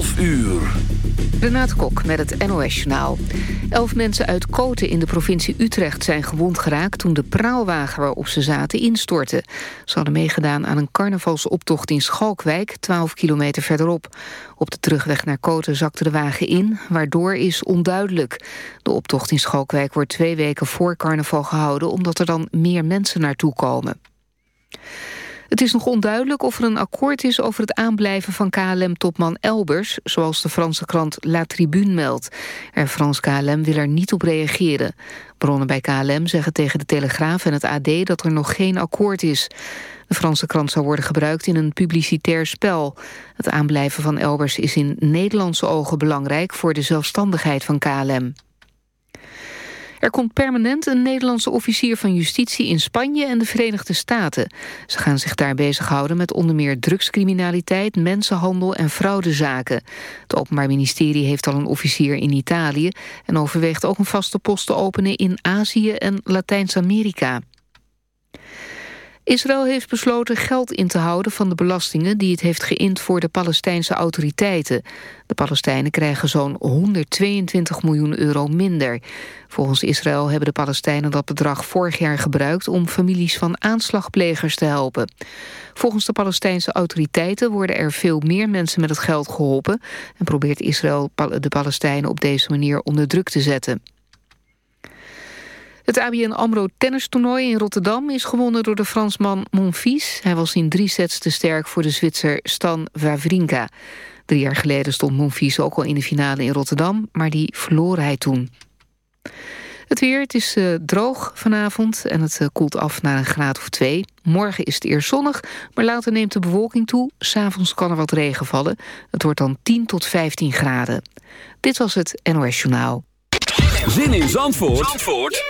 11 uur. Renate Kok met het NOS Journaal. Elf mensen uit Koten in de provincie Utrecht zijn gewond geraakt... toen de praalwagen waarop ze zaten instortte. Ze hadden meegedaan aan een carnavalsoptocht in Schalkwijk... 12 kilometer verderop. Op de terugweg naar Koten zakte de wagen in, waardoor is onduidelijk. De optocht in Schalkwijk wordt twee weken voor carnaval gehouden... omdat er dan meer mensen naartoe komen. Het is nog onduidelijk of er een akkoord is over het aanblijven van KLM-topman Elbers, zoals de Franse krant La Tribune meldt. Er Frans KLM wil er niet op reageren. Bronnen bij KLM zeggen tegen de Telegraaf en het AD dat er nog geen akkoord is. De Franse krant zou worden gebruikt in een publicitair spel. Het aanblijven van Elbers is in Nederlandse ogen belangrijk voor de zelfstandigheid van KLM. Er komt permanent een Nederlandse officier van justitie in Spanje en de Verenigde Staten. Ze gaan zich daar bezighouden met onder meer drugscriminaliteit, mensenhandel en fraudezaken. Het Openbaar Ministerie heeft al een officier in Italië en overweegt ook een vaste post te openen in Azië en Latijns-Amerika. Israël heeft besloten geld in te houden van de belastingen die het heeft geïnd voor de Palestijnse autoriteiten. De Palestijnen krijgen zo'n 122 miljoen euro minder. Volgens Israël hebben de Palestijnen dat bedrag vorig jaar gebruikt om families van aanslagplegers te helpen. Volgens de Palestijnse autoriteiten worden er veel meer mensen met het geld geholpen en probeert Israël de Palestijnen op deze manier onder druk te zetten. Het ABN AMRO tennistoernooi in Rotterdam is gewonnen door de Fransman Monfils. Hij was in drie sets te sterk voor de Zwitser Stan Wawrinka. Drie jaar geleden stond Monfils ook al in de finale in Rotterdam, maar die verloor hij toen. Het weer, het is uh, droog vanavond en het uh, koelt af naar een graad of twee. Morgen is het eerst zonnig, maar later neemt de bewolking toe. S'avonds kan er wat regen vallen. Het wordt dan 10 tot 15 graden. Dit was het NOS Journaal. Zin in Zandvoort, Zandvoort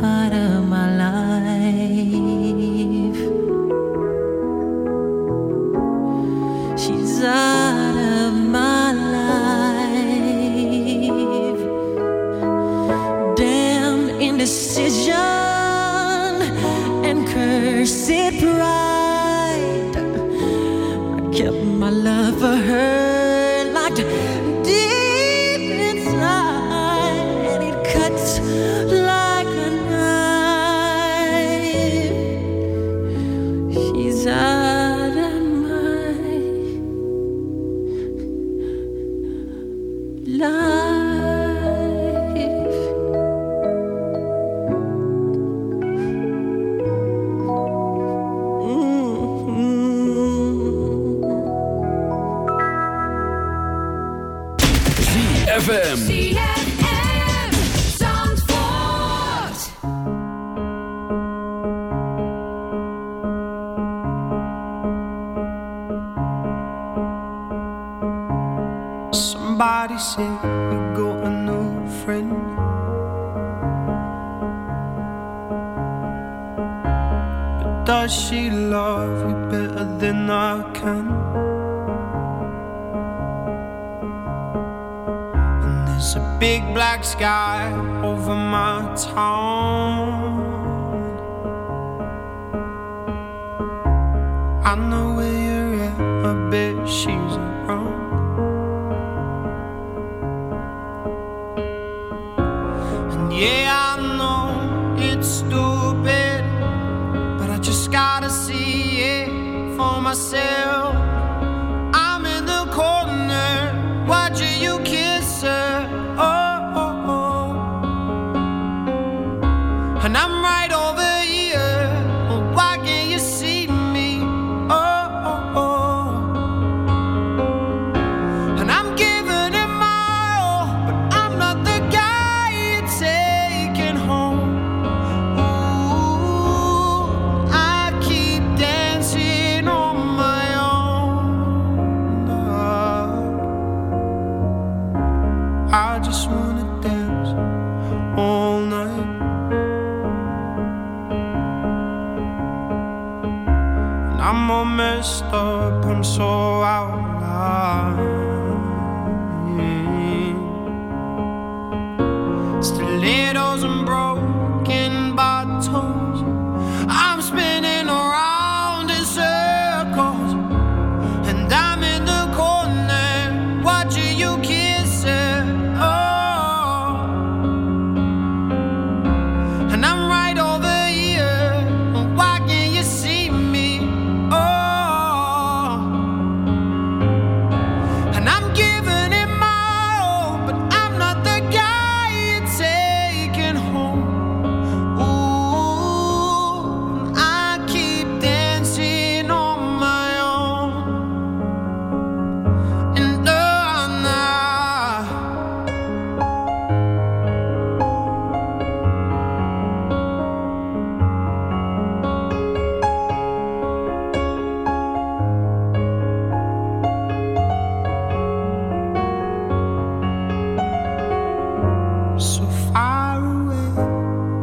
But I.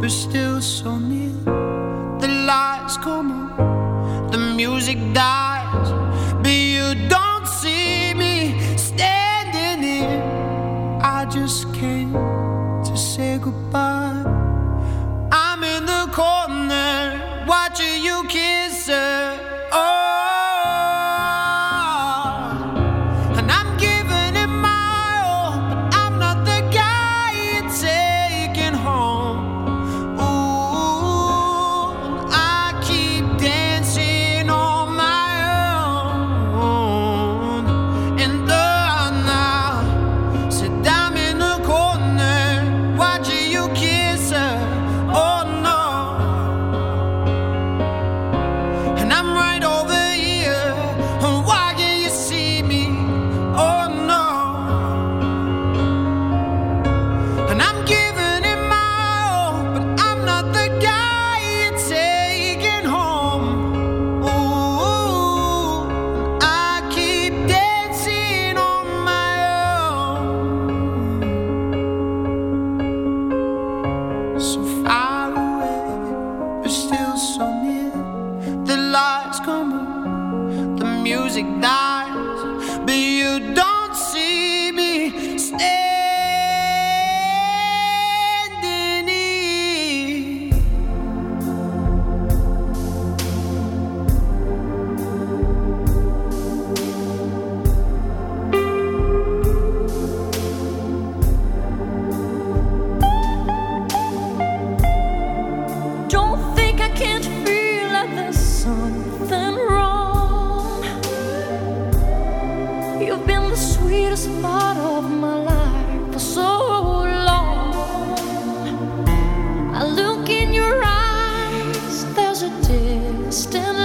We're still so near. The lights come on, the music dies. the sweetest part of my life for so long. I look in your eyes, there's a distant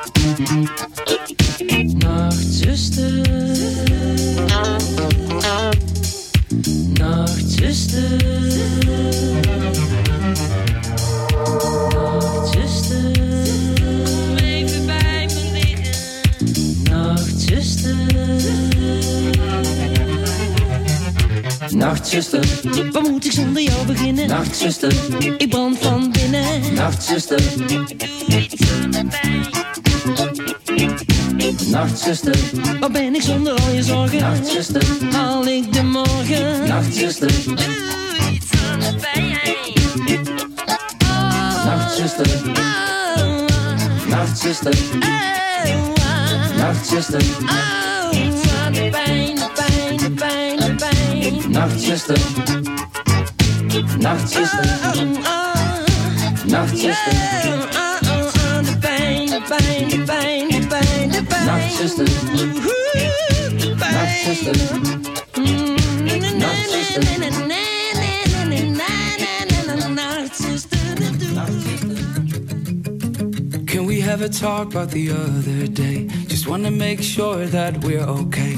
Nachtzuster, Waar moet ik zonder jou beginnen? nachtzuster, Ik brand van binnen. nachtzuster, aan de pijn. nachtzuster, Waar ben ik zonder al je zorgen? nachtzuster, Haal ik de morgen? nachtzuster, Doe iets aan de pijn. nachtzuster, nachtzuster, nachtzuster. Iets pijn, de pijn, de pijn. nachtzuster, Oeh, de pijn. nachtzuster, Can we have a talk about the other day? Just wanna make sure that we're okay.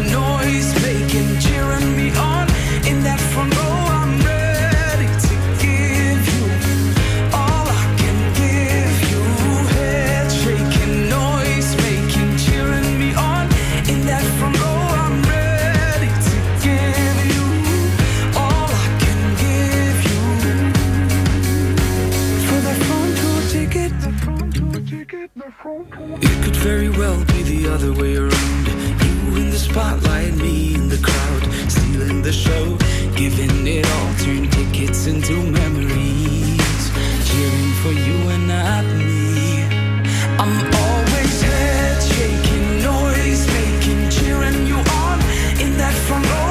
noise making, cheering me on. In that front row, I'm ready to give you all I can give you. Head shaking, noise making, cheering me on. In that front row, I'm ready to give you all I can give you. For that front row ticket. It could very well be the other way around. Spotlight, me in the crowd, stealing the show, giving it all, turn tickets into memories, cheering for you and not me. I'm always head shaking, noise making, cheering you on in that front row.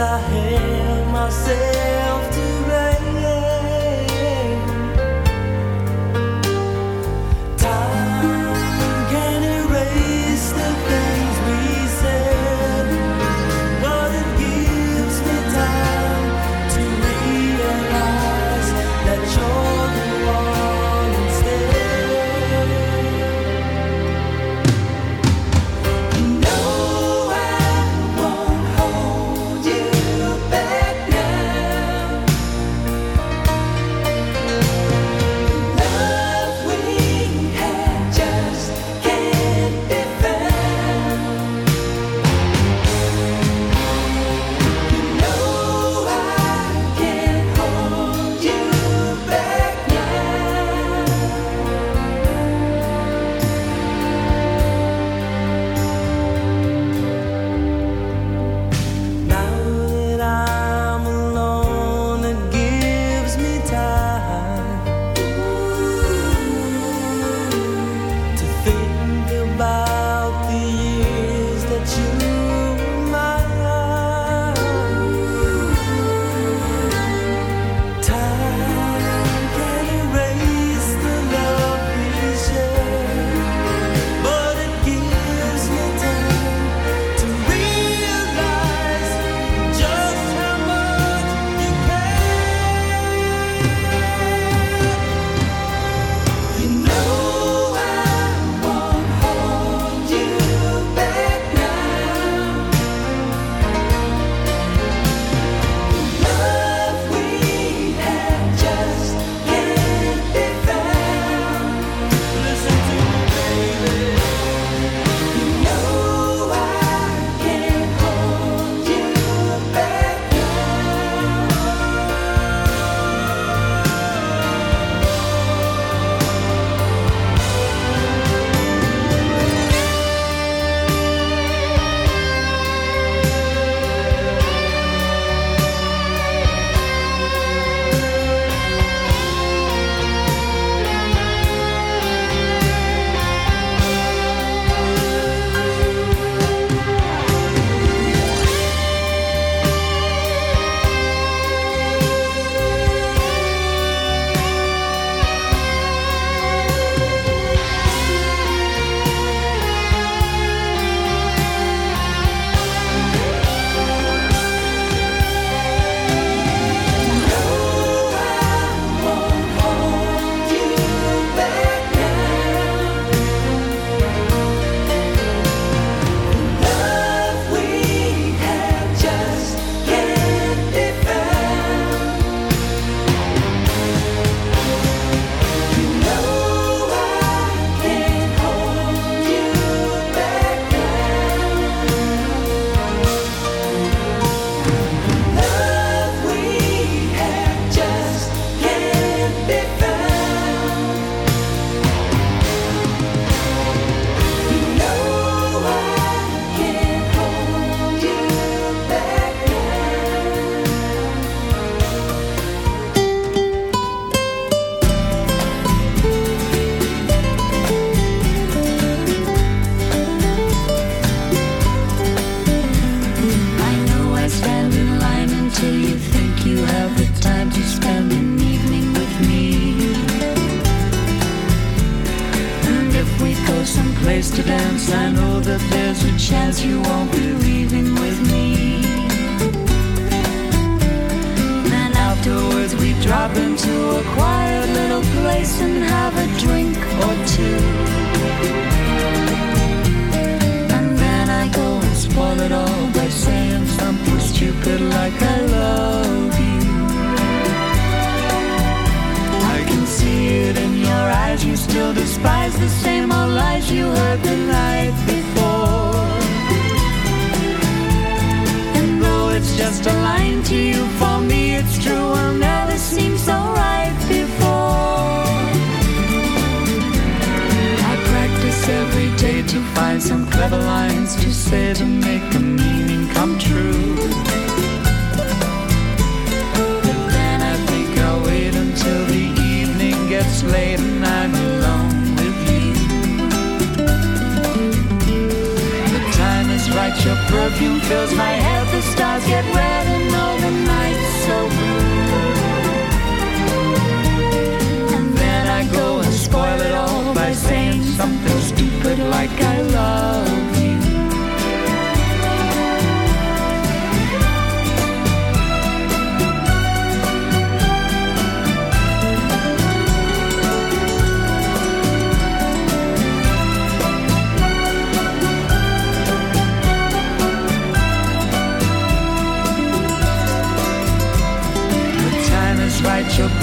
essa rema ser.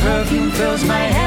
Perfume fills my head,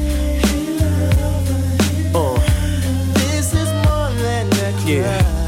Yeah.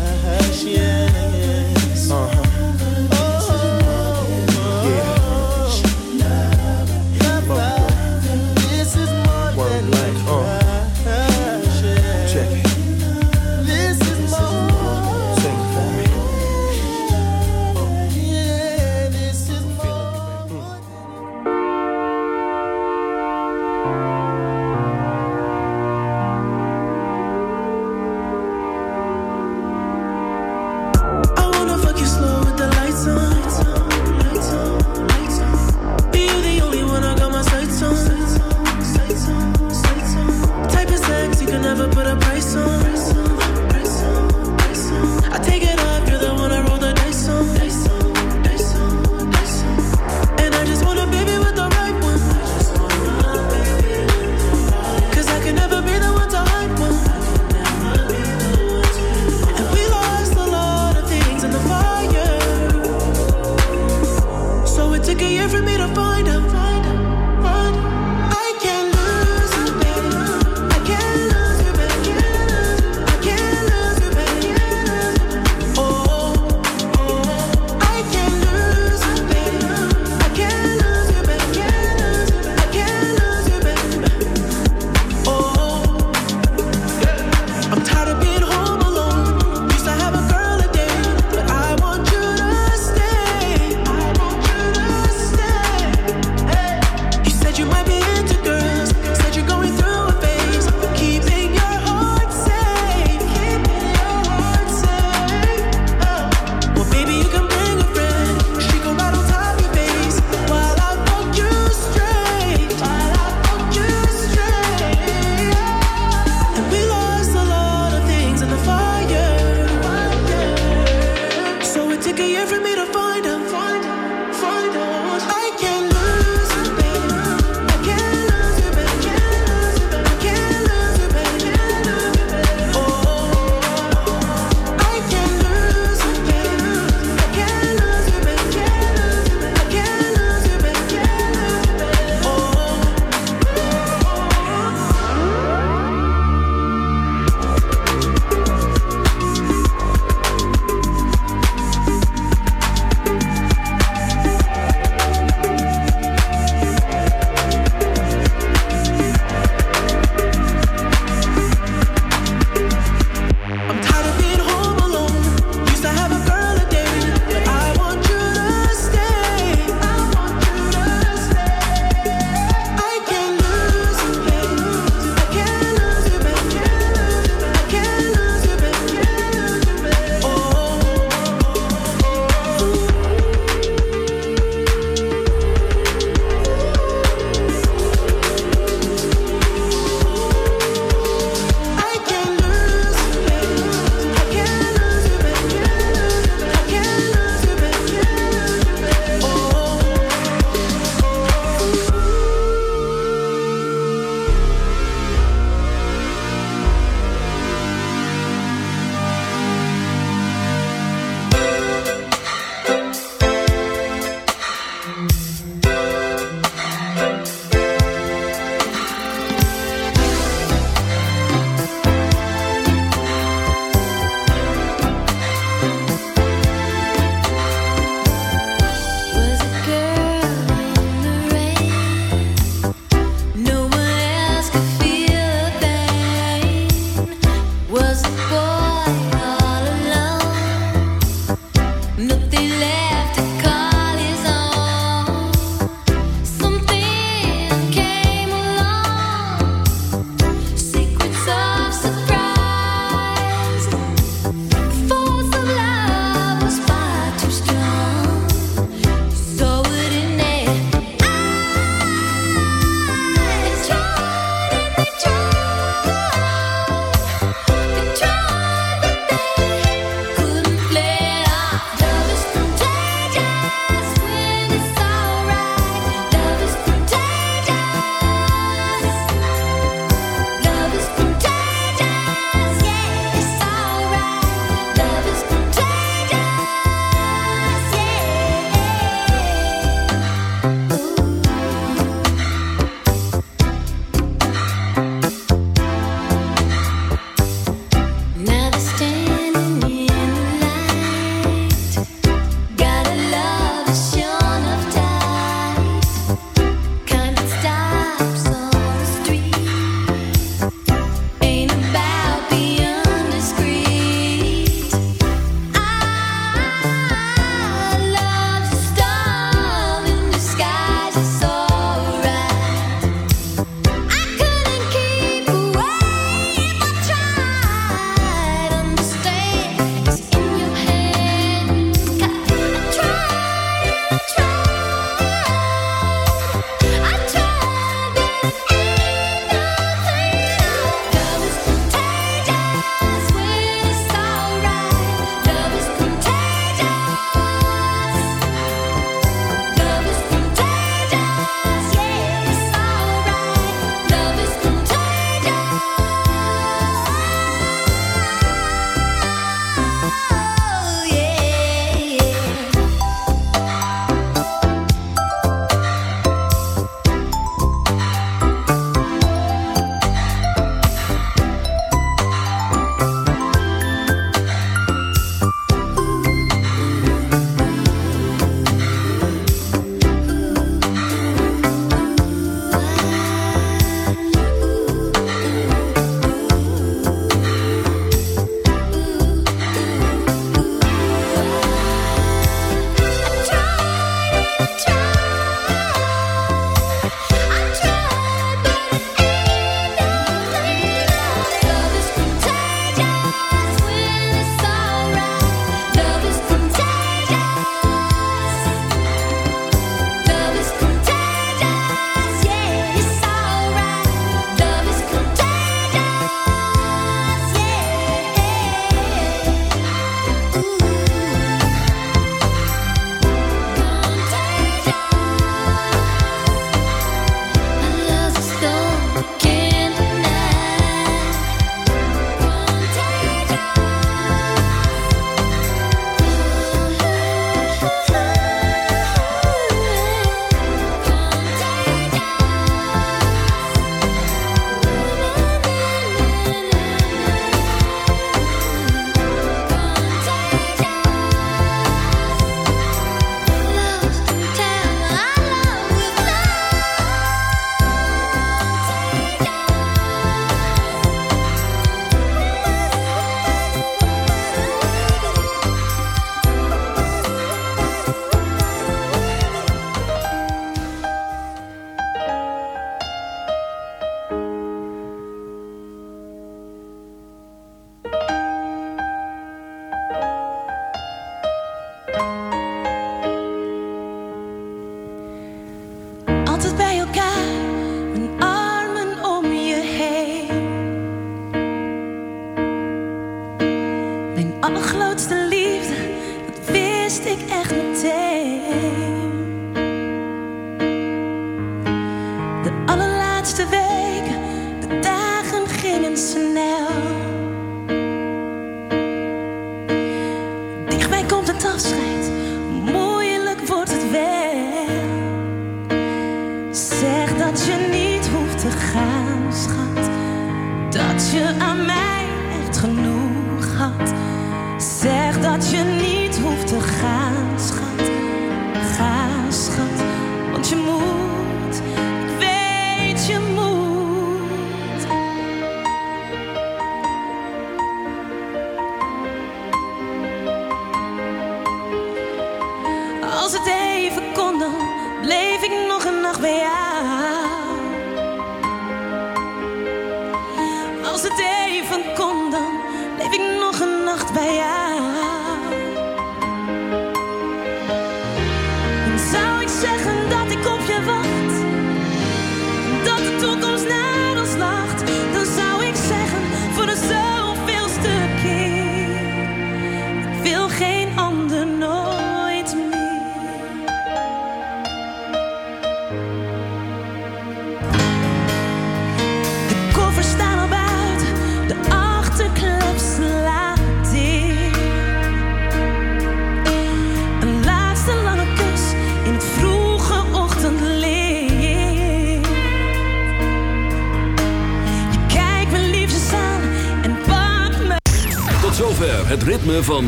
that